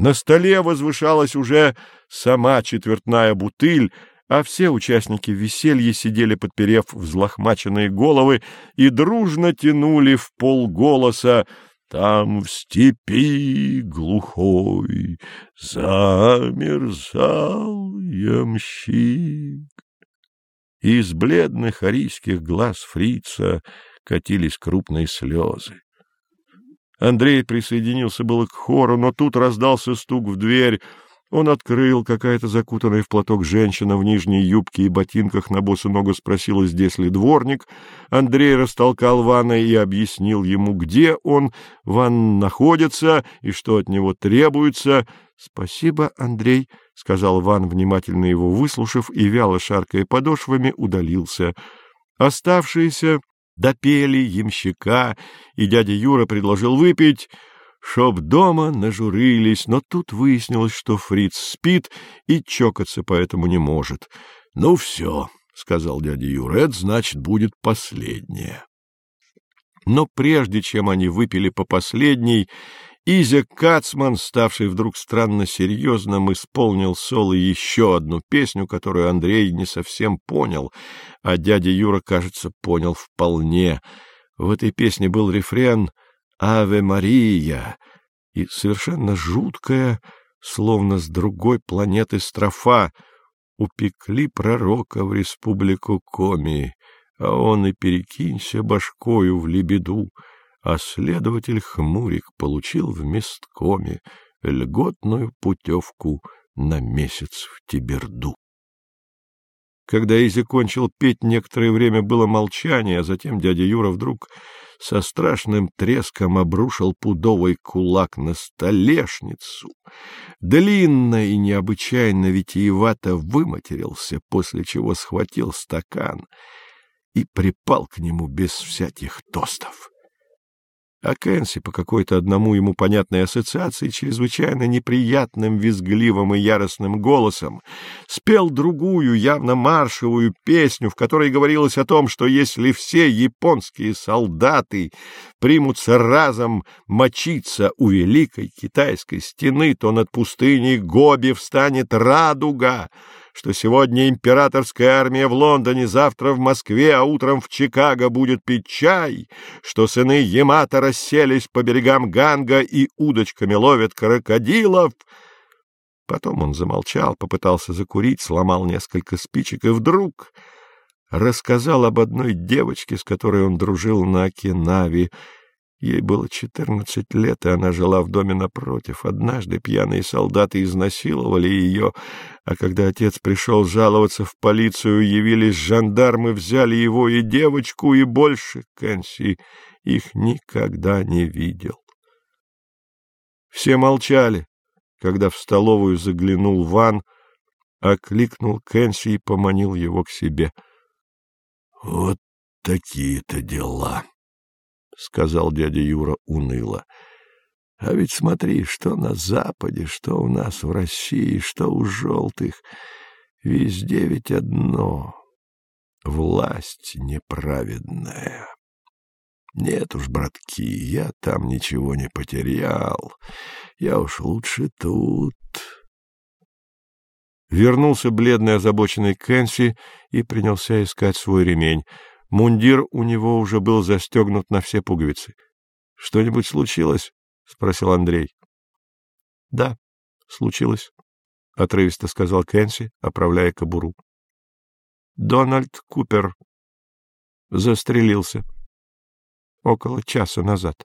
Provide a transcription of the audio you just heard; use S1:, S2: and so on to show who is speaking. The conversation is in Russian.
S1: На столе возвышалась уже сама четвертная бутыль, а все участники веселья сидели, подперев взлохмаченные головы, и дружно тянули в полголоса «Там в степи глухой замерзал ямщик». Из бледных арийских глаз фрица катились крупные слезы. Андрей присоединился было к хору, но тут раздался стук в дверь. Он открыл, какая-то закутанная в платок женщина в нижней юбке и ботинках на босу ногу спросила, здесь ли дворник. Андрей растолкал Вана и объяснил ему, где он, Ван находится и что от него требуется. — Спасибо, Андрей, — сказал Ван, внимательно его выслушав, и, вяло шаркая подошвами, удалился. Оставшиеся допели ямщика, и дядя Юра предложил выпить, чтоб дома нажурились, но тут выяснилось, что Фриц спит и чокаться поэтому не может. — Ну все, — сказал дядя Юра, — это, значит, будет последнее. Но прежде чем они выпили по последней, Изя Кацман, ставший вдруг странно серьезным, исполнил соло еще одну песню, которую Андрей не совсем понял, а дядя Юра, кажется, понял вполне. В этой песне был рефрен «Аве Мария» и совершенно жуткая, словно с другой планеты строфа «Упекли пророка в республику Коми, а он и перекинься башкою в лебеду» а следователь Хмурик получил в месткоме льготную путевку на месяц в Тиберду. Когда Изи кончил петь, некоторое время было молчание, а затем дядя Юра вдруг со страшным треском обрушил пудовый кулак на столешницу, длинно и необычайно витиевато выматерился, после чего схватил стакан и припал к нему без всяких тостов. А Кэнси по какой-то одному ему понятной ассоциации чрезвычайно неприятным, визгливым и яростным голосом спел другую, явно маршевую песню, в которой говорилось о том, что если все японские солдаты примутся разом мочиться у великой китайской стены, то над пустыней Гоби встанет радуга, что сегодня императорская армия в Лондоне, завтра в Москве, а утром в Чикаго будет пить чай, что сыны Ямато расселись по берегам Ганга и удочками ловят крокодилов. Потом он замолчал, попытался закурить, сломал несколько спичек и вдруг рассказал об одной девочке, с которой он дружил на Окинаве, Ей было четырнадцать лет, и она жила в доме напротив. Однажды пьяные солдаты изнасиловали ее, а когда отец пришел жаловаться в полицию, явились жандармы, взяли его и девочку, и больше Кэнси их никогда не видел. Все молчали, когда в столовую заглянул Ван, окликнул Кэнси и поманил его к себе. — Вот такие-то дела! — сказал дядя Юра уныло. — А ведь смотри, что на Западе, что у нас в России, что у желтых. Везде ведь одно — власть неправедная. Нет уж, братки, я там ничего не потерял. Я уж лучше тут. Вернулся бледный озабоченный Кэнси и принялся искать свой ремень — Мундир у него уже был застегнут на все пуговицы. — Что-нибудь случилось? — спросил Андрей. — Да, случилось, — отрывисто сказал Кэнси, оправляя кобуру. — Дональд Купер застрелился около часа назад.